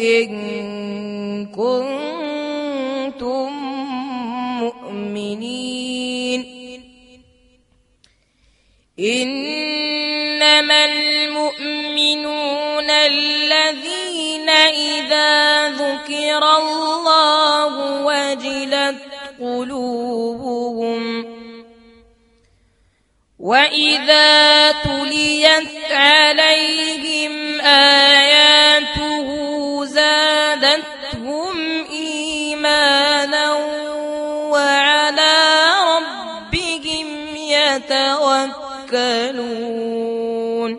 إن كنتم مؤمنين. إنما المؤمنون الذين إذا ذكر الله وجلت قلوبهم وإذا تليت عليهم آياته يتوكلون.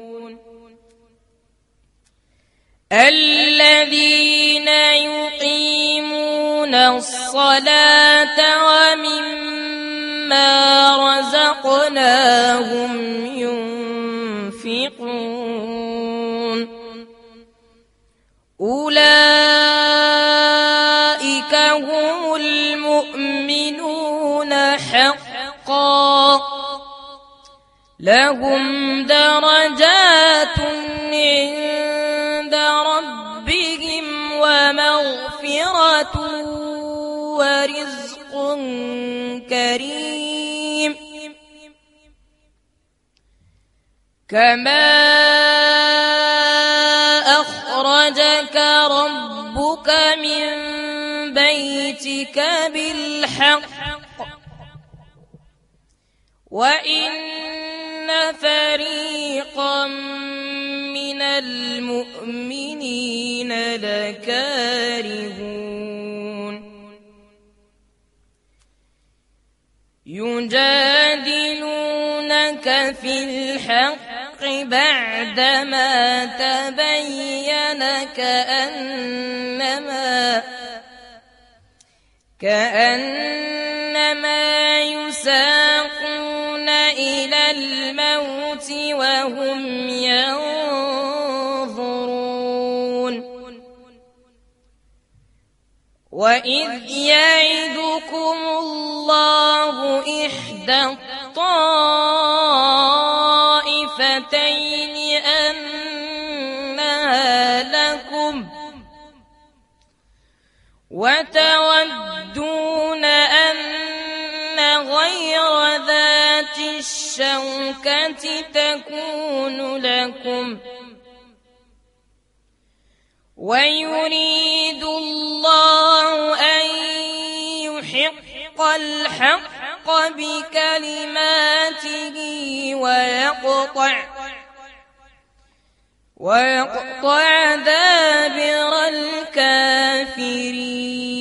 الذين يقيمون الصلاة ومما رزقناهم ينفقون. أولئك لهم درجات عند ربهم ومغفرة ورزق كريم. كما أخرجك ربك من بيتك بالحق وإن فريقا من المؤمنين لكارهون. يجادلونك في الحق بعدما تبين كأنما كأنما يساقون إلى الموت وهم ينظرون. وإذ يعدكم الله إحدى الطائفتين أنها لكم وتودون الشوكة تكون لكم. ويريد الله أن يحق الحق بكلماته ويقطع ويقطع دابر الكافرين.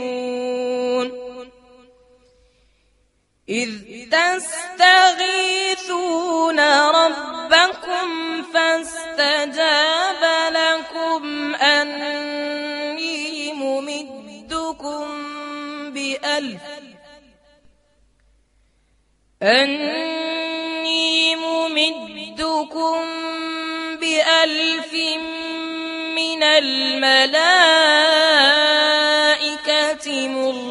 إذ تستغيثون ربكم فاستجاب لكم أني ممدكم بألف أني ممدكم بألف من الملائكة مردفين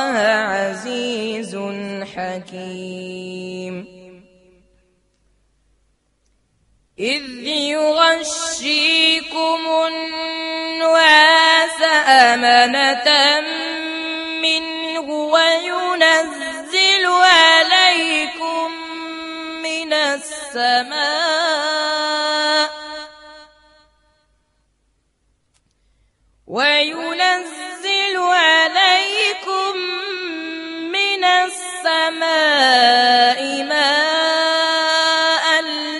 حكيم. إذ يغشيكم النعاس أمنة منه وينزل عليكم من السماء ماء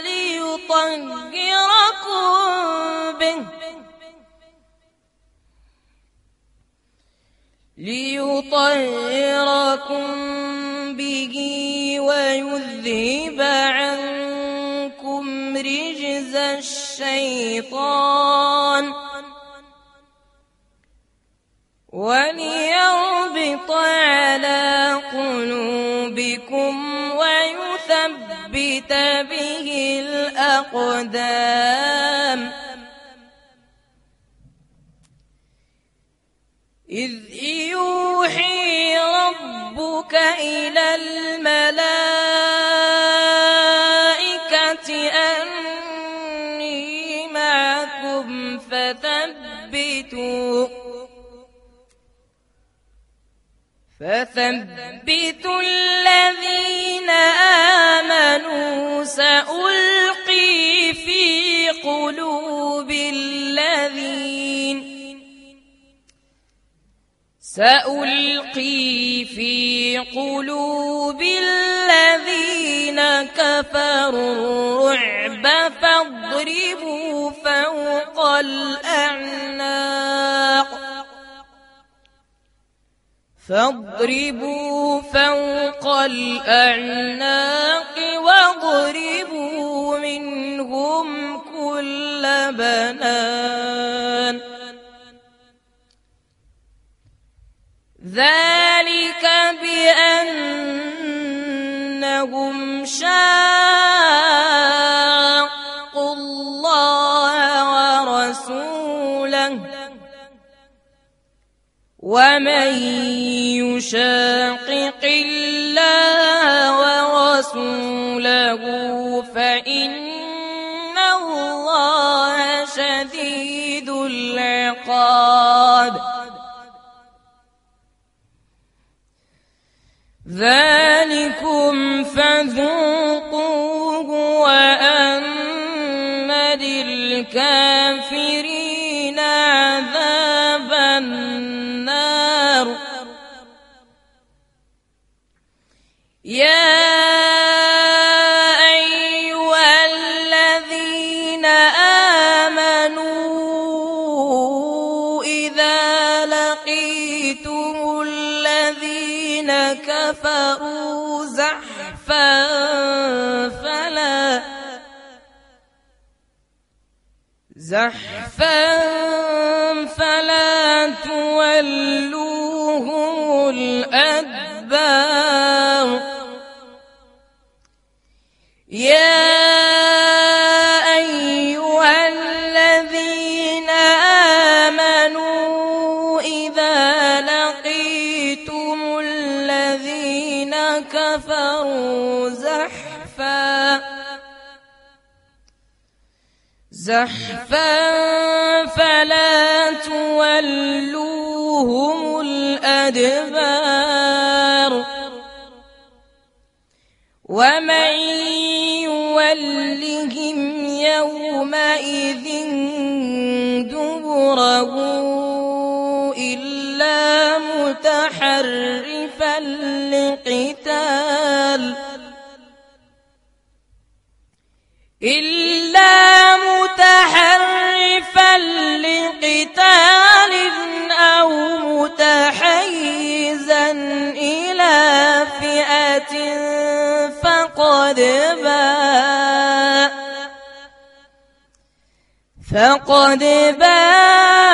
ليطهركم به. ليطهركم به ويذهب عنكم رجز الشيطان. وليربط على قلوبكم ويثبت به الأقدام. إذ يوحي ربك إلى الملائكة أني معكم فثبتوا. فثبتوا الذين آمنوا سألقي في قلوب الذين سألقي في قلوب الذين كفروا الرعب فاضربوا فوق الأعناق. فاضربوا فوق الأعناق واضربوا منهم كل بنان. ذلك بأنهم شاقوا ومن يشاقق الله ورسوله فإن الله شديد العقاب ذلكم فذوقوه زحفا فلا تولوهم الأدبار زحفا فلا تولوهم الأدبار. ومن يولهم يومئذ دبره إلا متحرفا لقتال إلا متحرفا لقتال أو متحيزا إلى فئة فقد باء فقد باء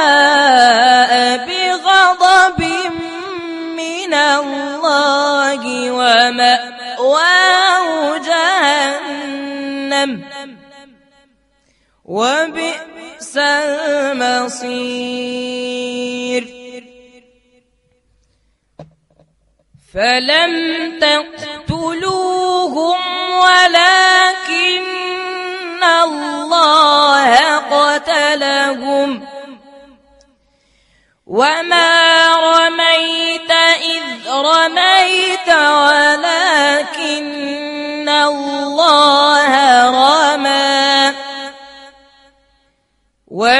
بغضب من الله ومأواه وبئس المصير. فلم تقتلوهم ولكن الله قتلهم. وما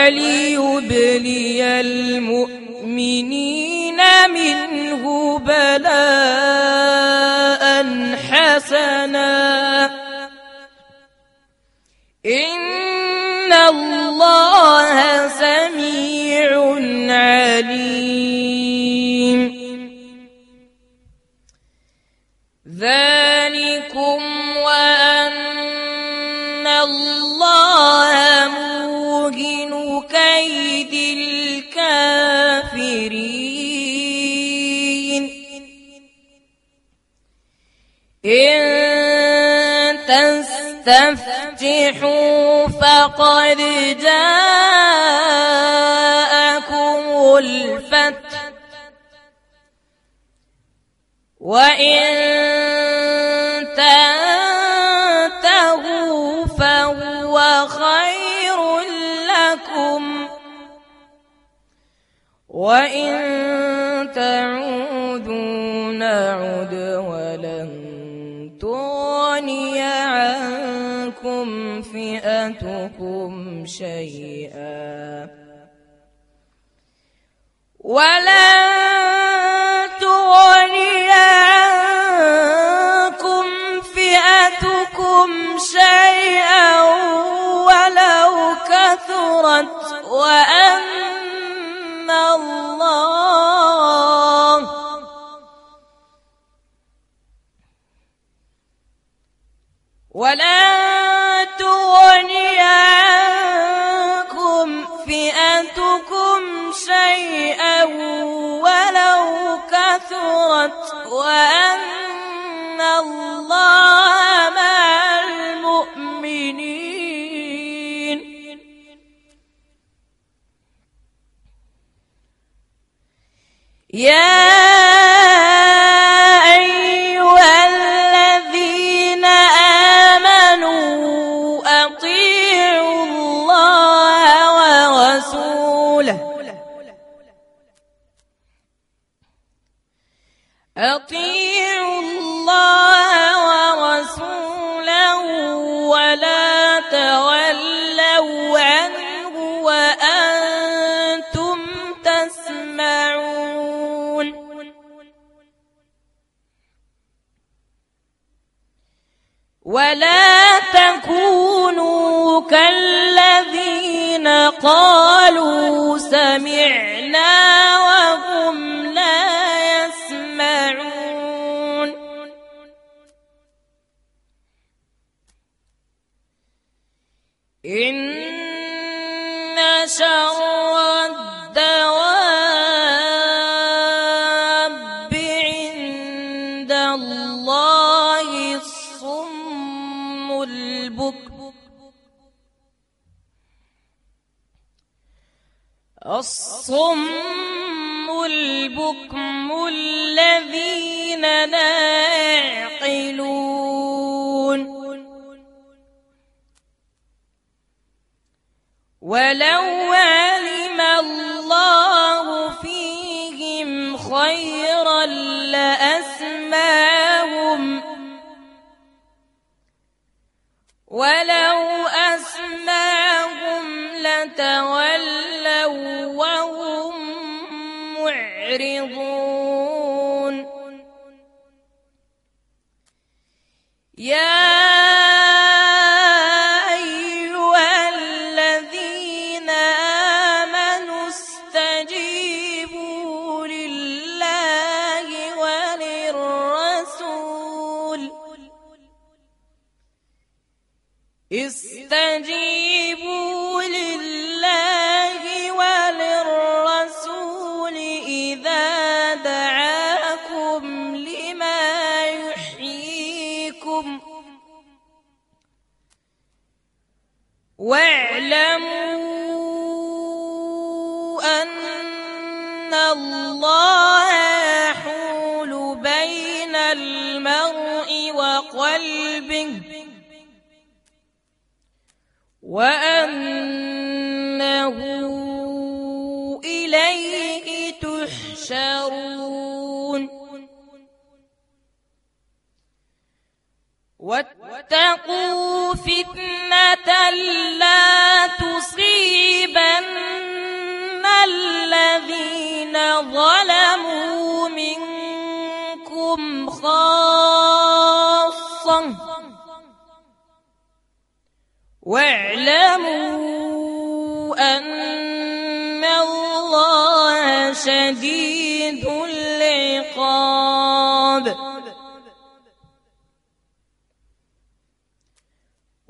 وليبلي المؤمنين منه بلاء حسنا. إن الله سميع عليم. ذلكم تستفتحوا فقد جاءكم الفتح. وإن تنتهوا فهو خير لكم. وإن تعودوا نعد عنكم فئتكم شيئا. ولن الصم البكم الذين لا يعقلون ولو علم الله فيهم خيرا لأسماهم. ولو وأنه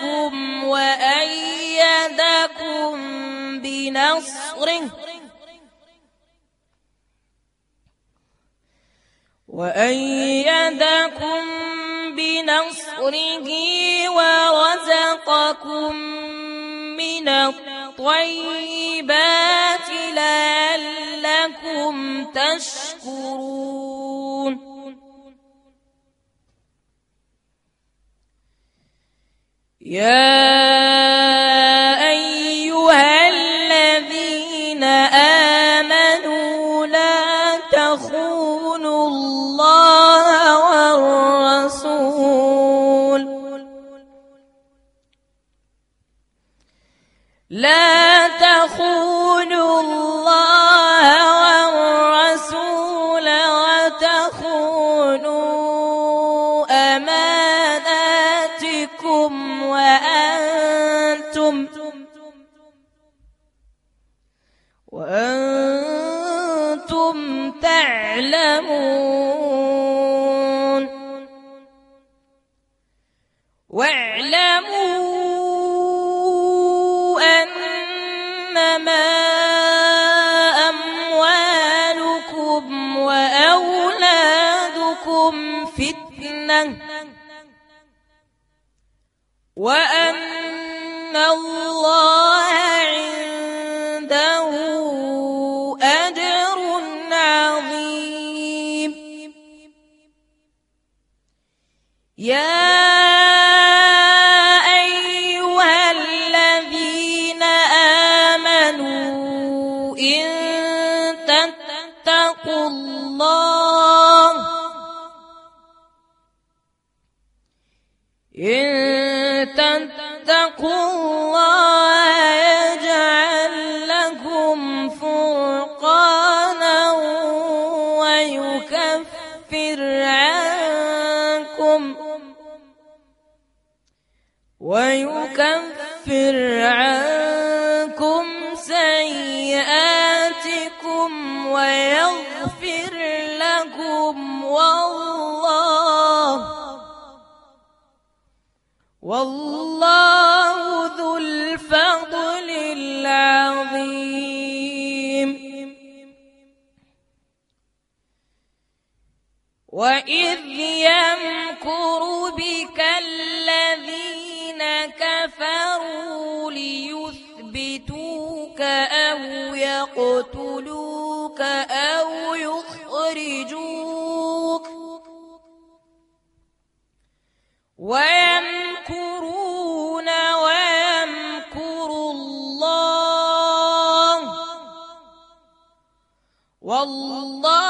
فآواكم وأيدكم بنصره. وأيدكم بنصره ورزقكم من الطيبات لعلكم تشكرون. يا ويكفر عنكم سيئاتكم ويغفر لكم والله والله ذو الفضل العظيم. وإذ يمكر بك أو يقتلوك أو يخرجوك ويمكرون ويمكر الله والله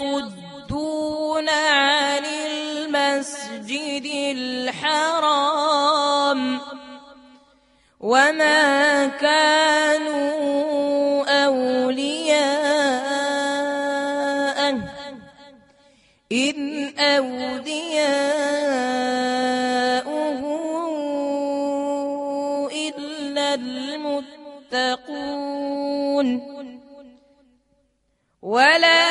يصدون عن المسجد الحرام وما كانوا أولياءه. إن أولياؤه إلا المتقون. ولكن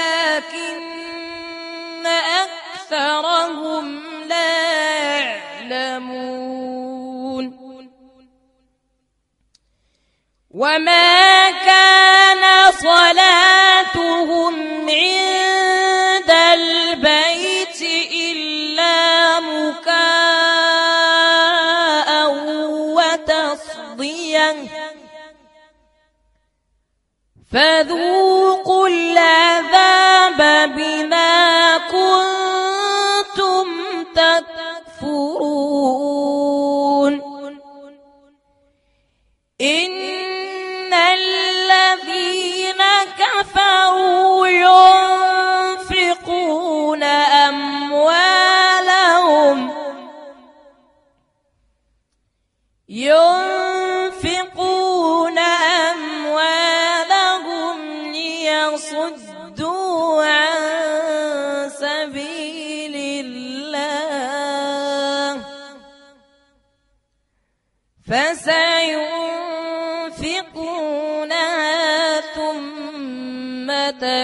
وما كان صلاتهم عند البيت إلا مكاء وتصديا فذوقوا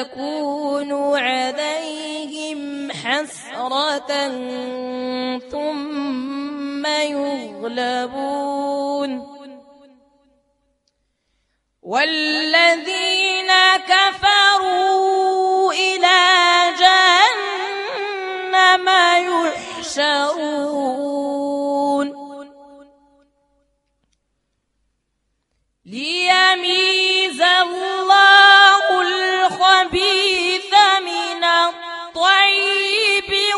تكون عليهم حسرة ثم يغلبون والذين كفروا إلى جهنم يحشرون ليميز الله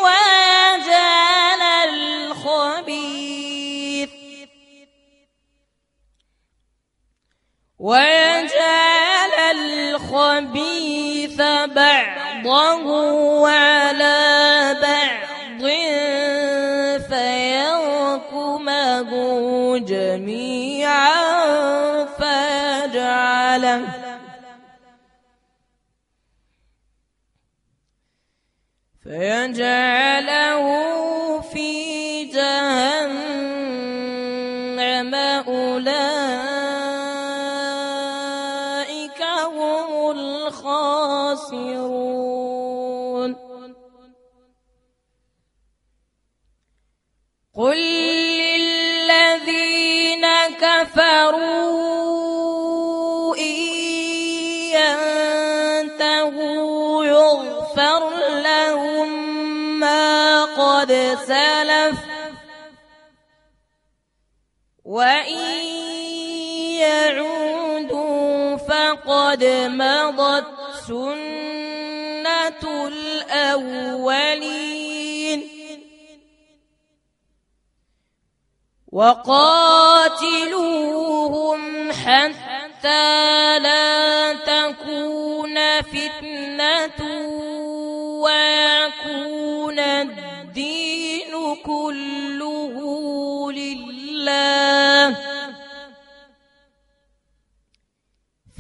ويجعل الخبيث ويجعل الخبيث بعضه على بعض فيركمه جميعا فيجعله فيجعله قد سلف. وإن يعودوا فقد مضت سنة الأولين. وقاتلوهم حتى لا تكون فتنة ويكون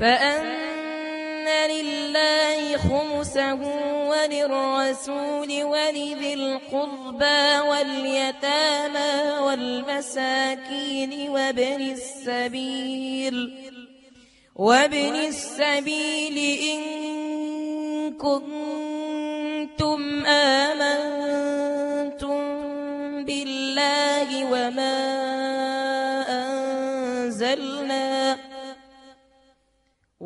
فأن لله خمسه وللرسول ولذي القربى واليتامى والمساكين وابن السبيل وابن السبيل إن كنتم آمنتم بالله وما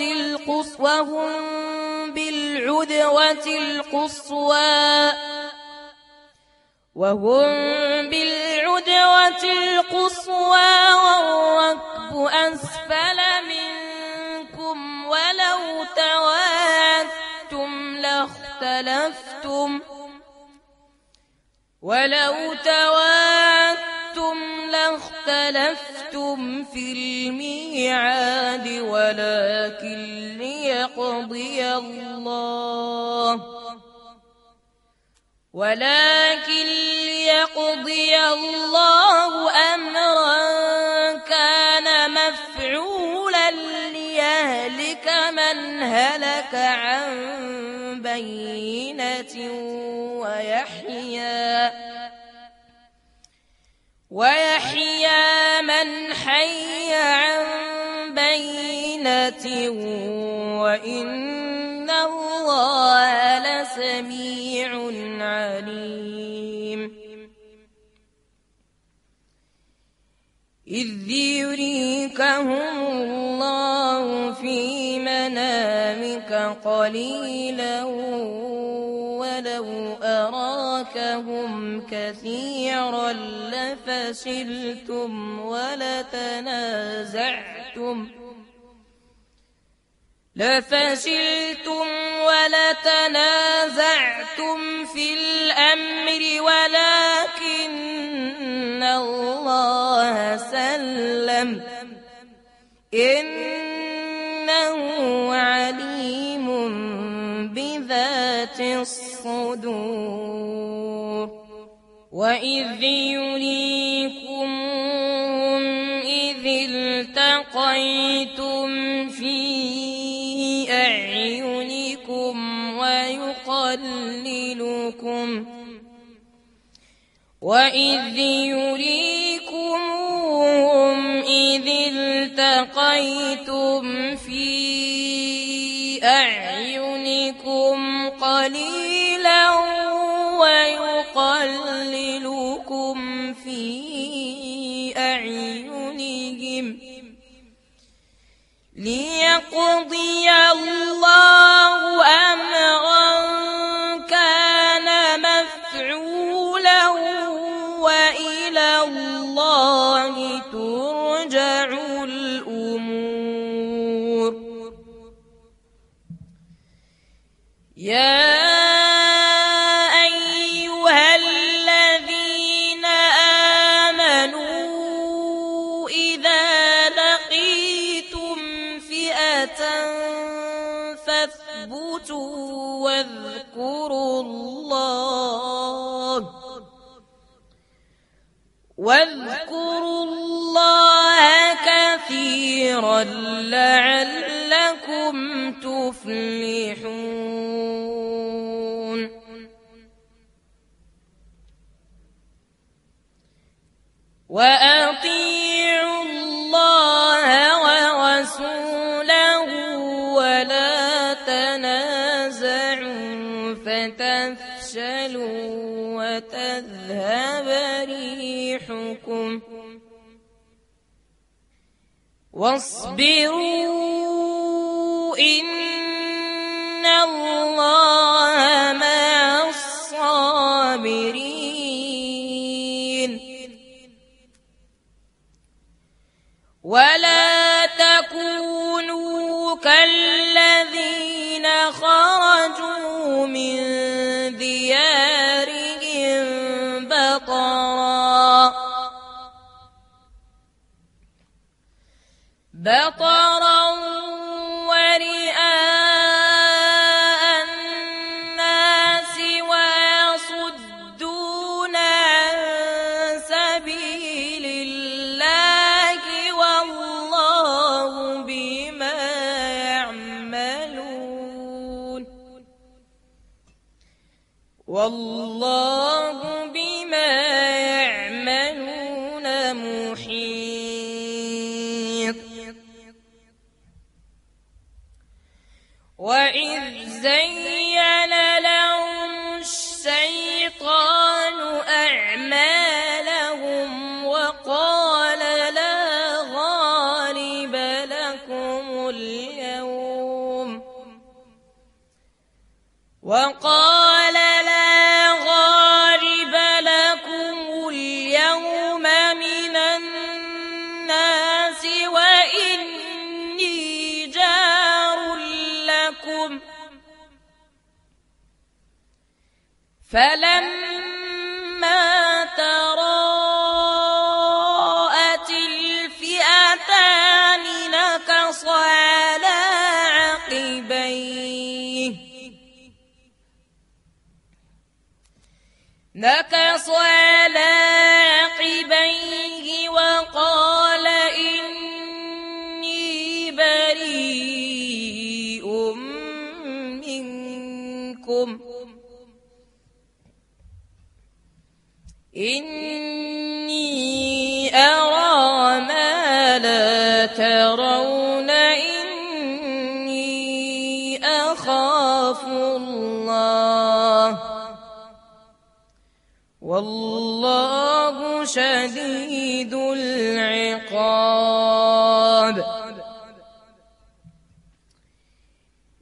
القصوى وهم بالعدوة القصوى. وهم بالعدوة القصوى والركب أسفل منكم ولو تواعدتم لاختلفتم. ولو تواعدتم لاختلفتم في الميعاد ولكن ليقضي الله. ولكن ليقضي الله أمرا كان مفعولا ليهلك من هلك عن بينة. ويحيى من حي عن بينة وإن إذ يريكهم الله في منامك قليلا ولو أراكهم كثيرا لفشلتم ولتنازعتم لفشلتم ولتنازعتم في الأمر ولكن الله سلم. إنه عليم بذات الصدور. وإذ يريكم ويقللكم وإذ يريكمهم إذ التقيتم في أعينكم قليلا ويقللكم في أعينهم ليقضي الله أمرا تفلحون وأطيعوا الله ورسوله ولا تنازعوا فتفشلوا وتذهب ريحكم. واصبروا إن ولا تكونوا كالذين خرجوا من ديارهم بطرا. بطرا 最 شديد العقاب.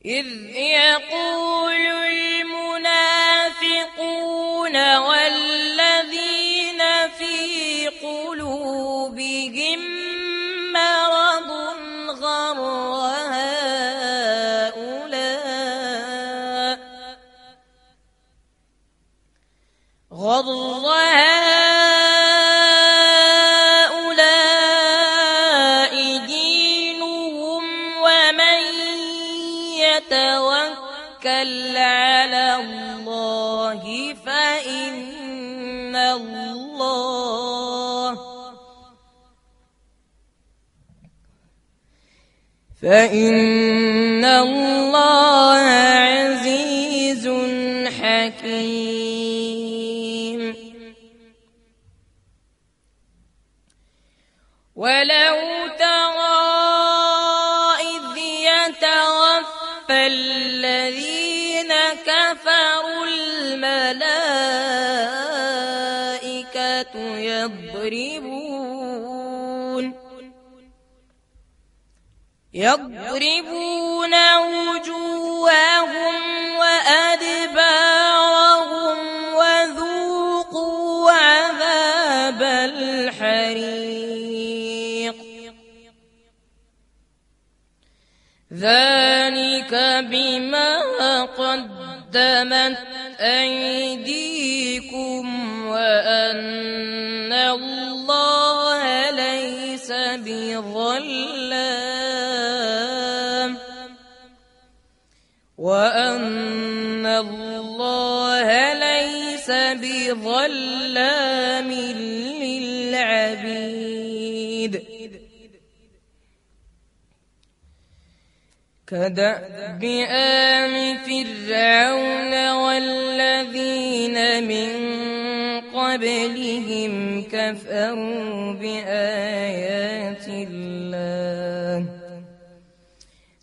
إذ يقول المنافقون والذين في قلوبهم مرض غر هؤلاء. غر هؤلاء فإن الله يضربون وجوههم وأدبارهم وذوقوا عذاب الحريق. ذلك بما قدمت أيديكم وأن بظلام للعبيد. كدأب آل فرعون والذين من قبلهم كفروا بآيات الله.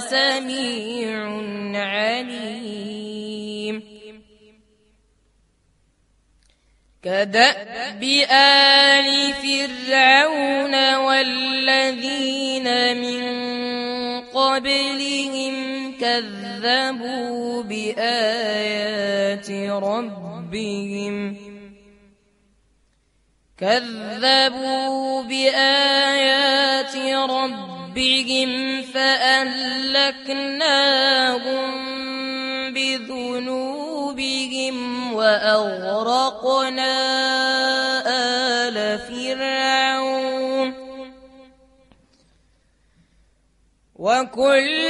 سميع عليم. كدأب آل فرعون والذين من قبلهم كذبوا بآيات ربهم. كذبوا بآيات ربهم. فأهلكناهم بذنوبهم وأغرقنا آل فرعون وكل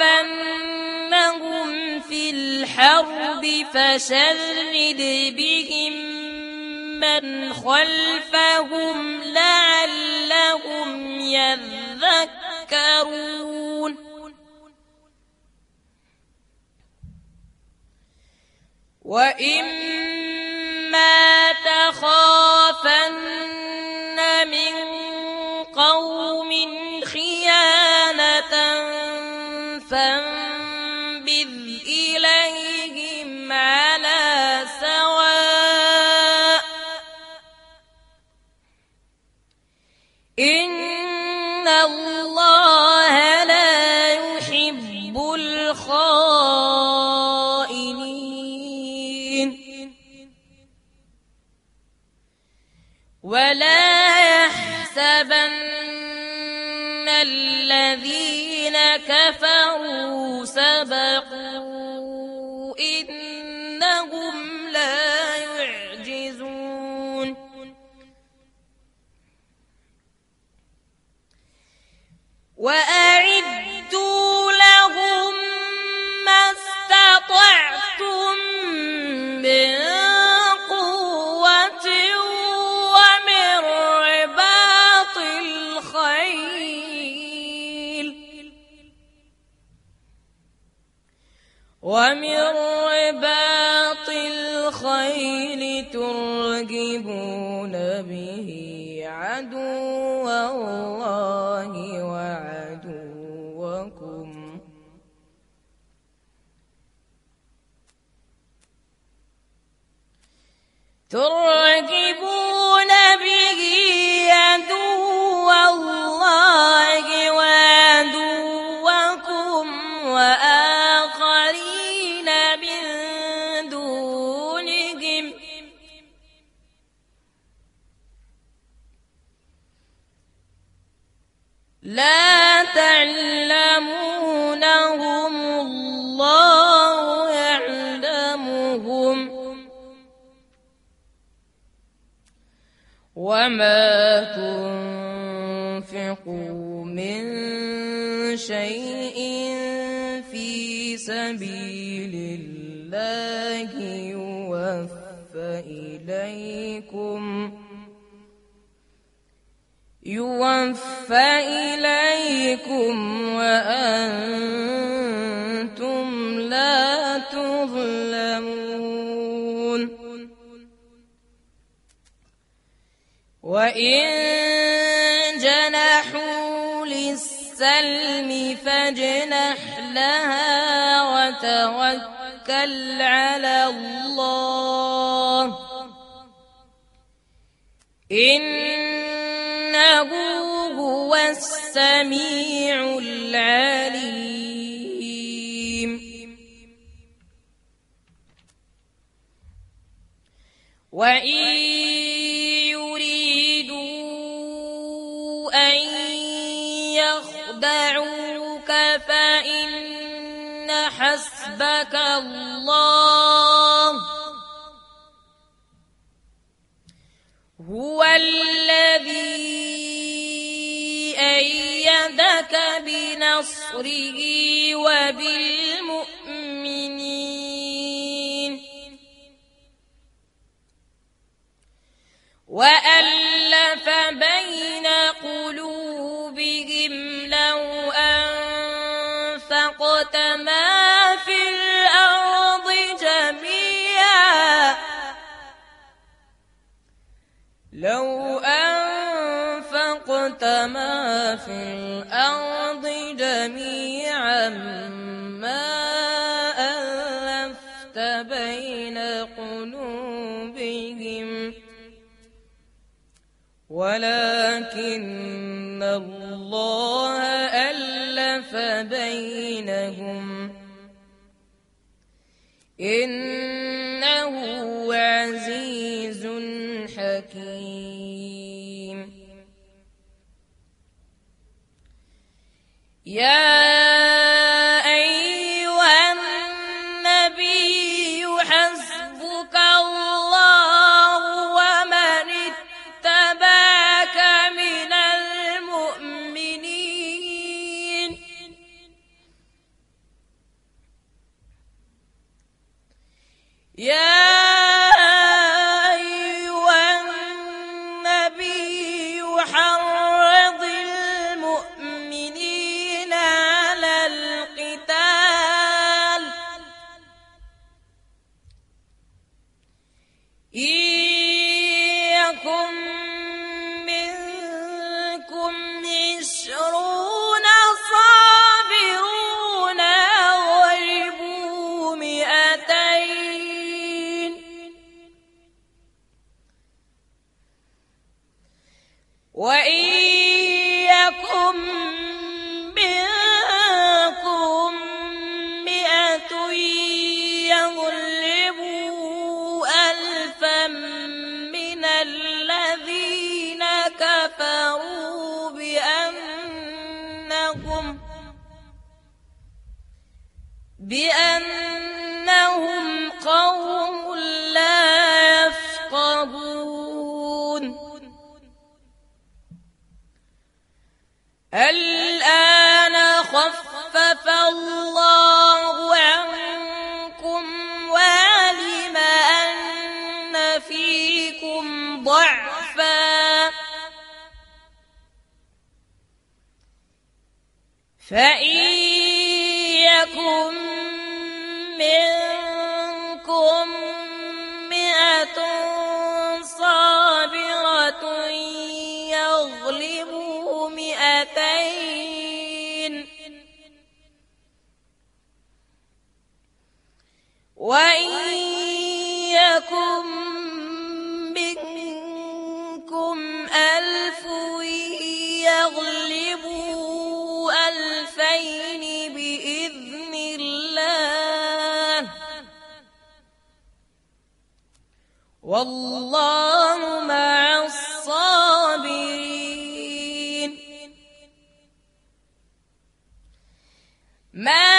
تثقفنهم في الحرب فشرد بهم من خلفهم لعلهم يذكرون وإما تخافن كفروا يعجبون به عدو الله وعدوكم. ترجبون به عدو لا تعلمونهم الله يعلمهم وما تنفقوا من شيء في سبيل الله يوفى إليكم يوفى إليكم وأنتم لا تظلمون. وإن جنحوا للسلم فاجنح لها وتوكل على الله. إنه هو السميع العليم وإن يريدوا أن يخدعوك فإن حسبك الله هو الذي بنصره وبالمؤمنين وألف بين قلوبهم لو أنفقت ما في الأرض جميعا لو أنفقت ما في الأرض ولكن الله ألف بينهم إنه عزيز حكيم يا ما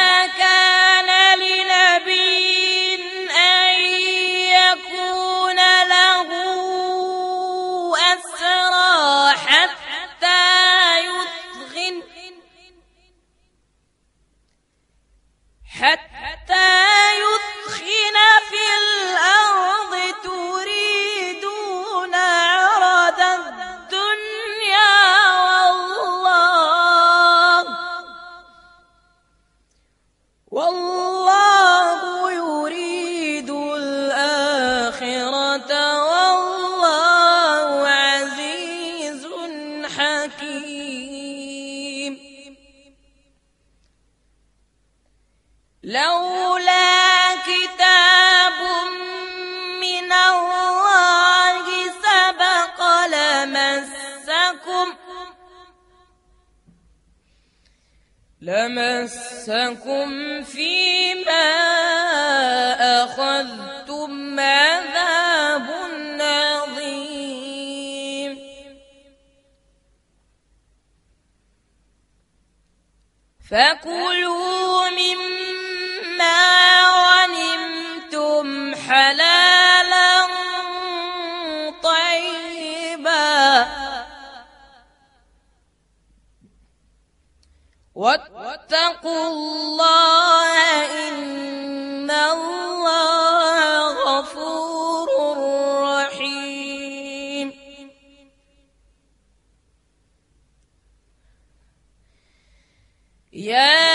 لهم Yeah.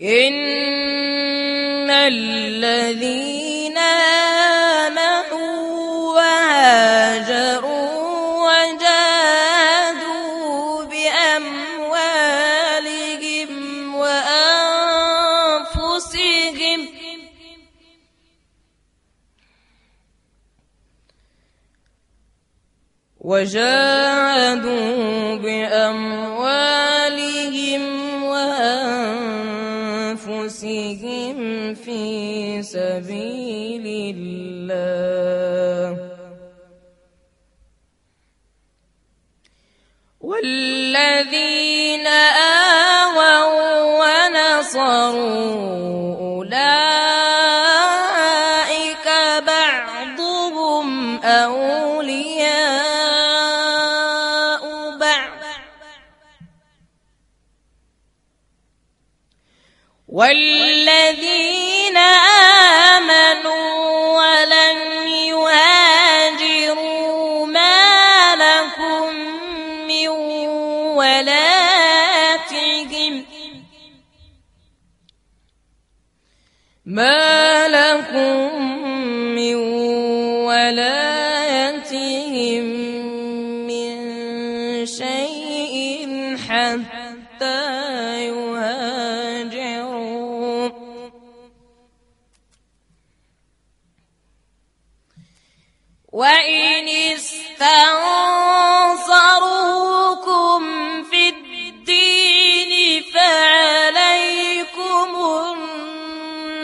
إن الذين آمنوا وهاجروا وجاهدوا بأموالهم وأنفسهم وجاهدوا الذين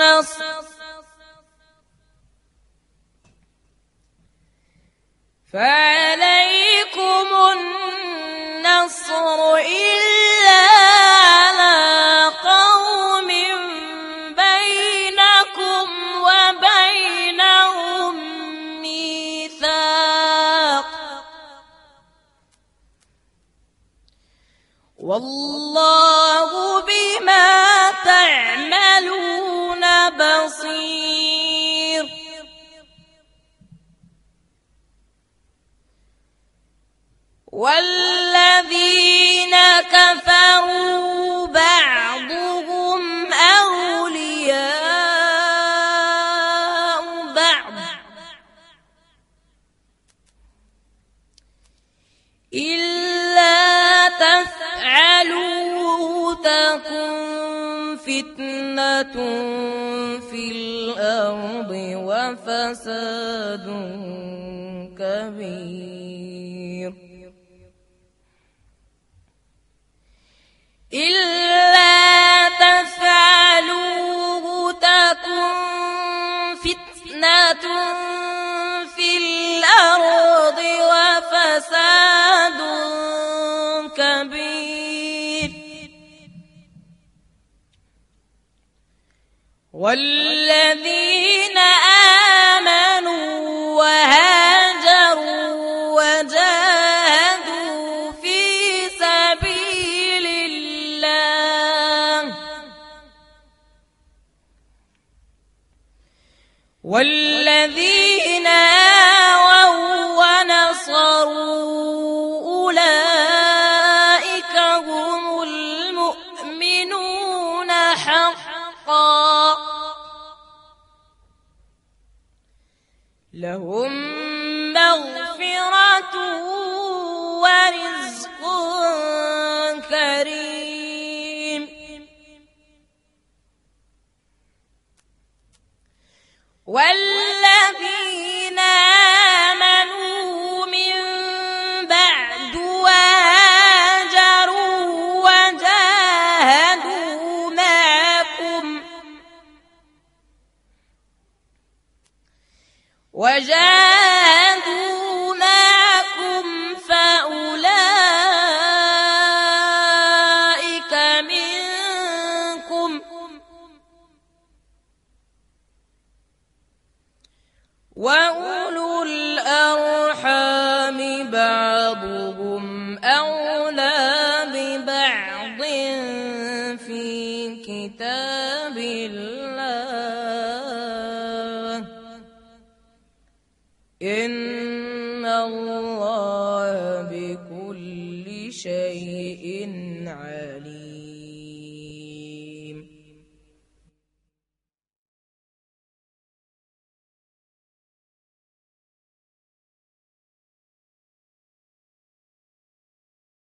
نصر والذين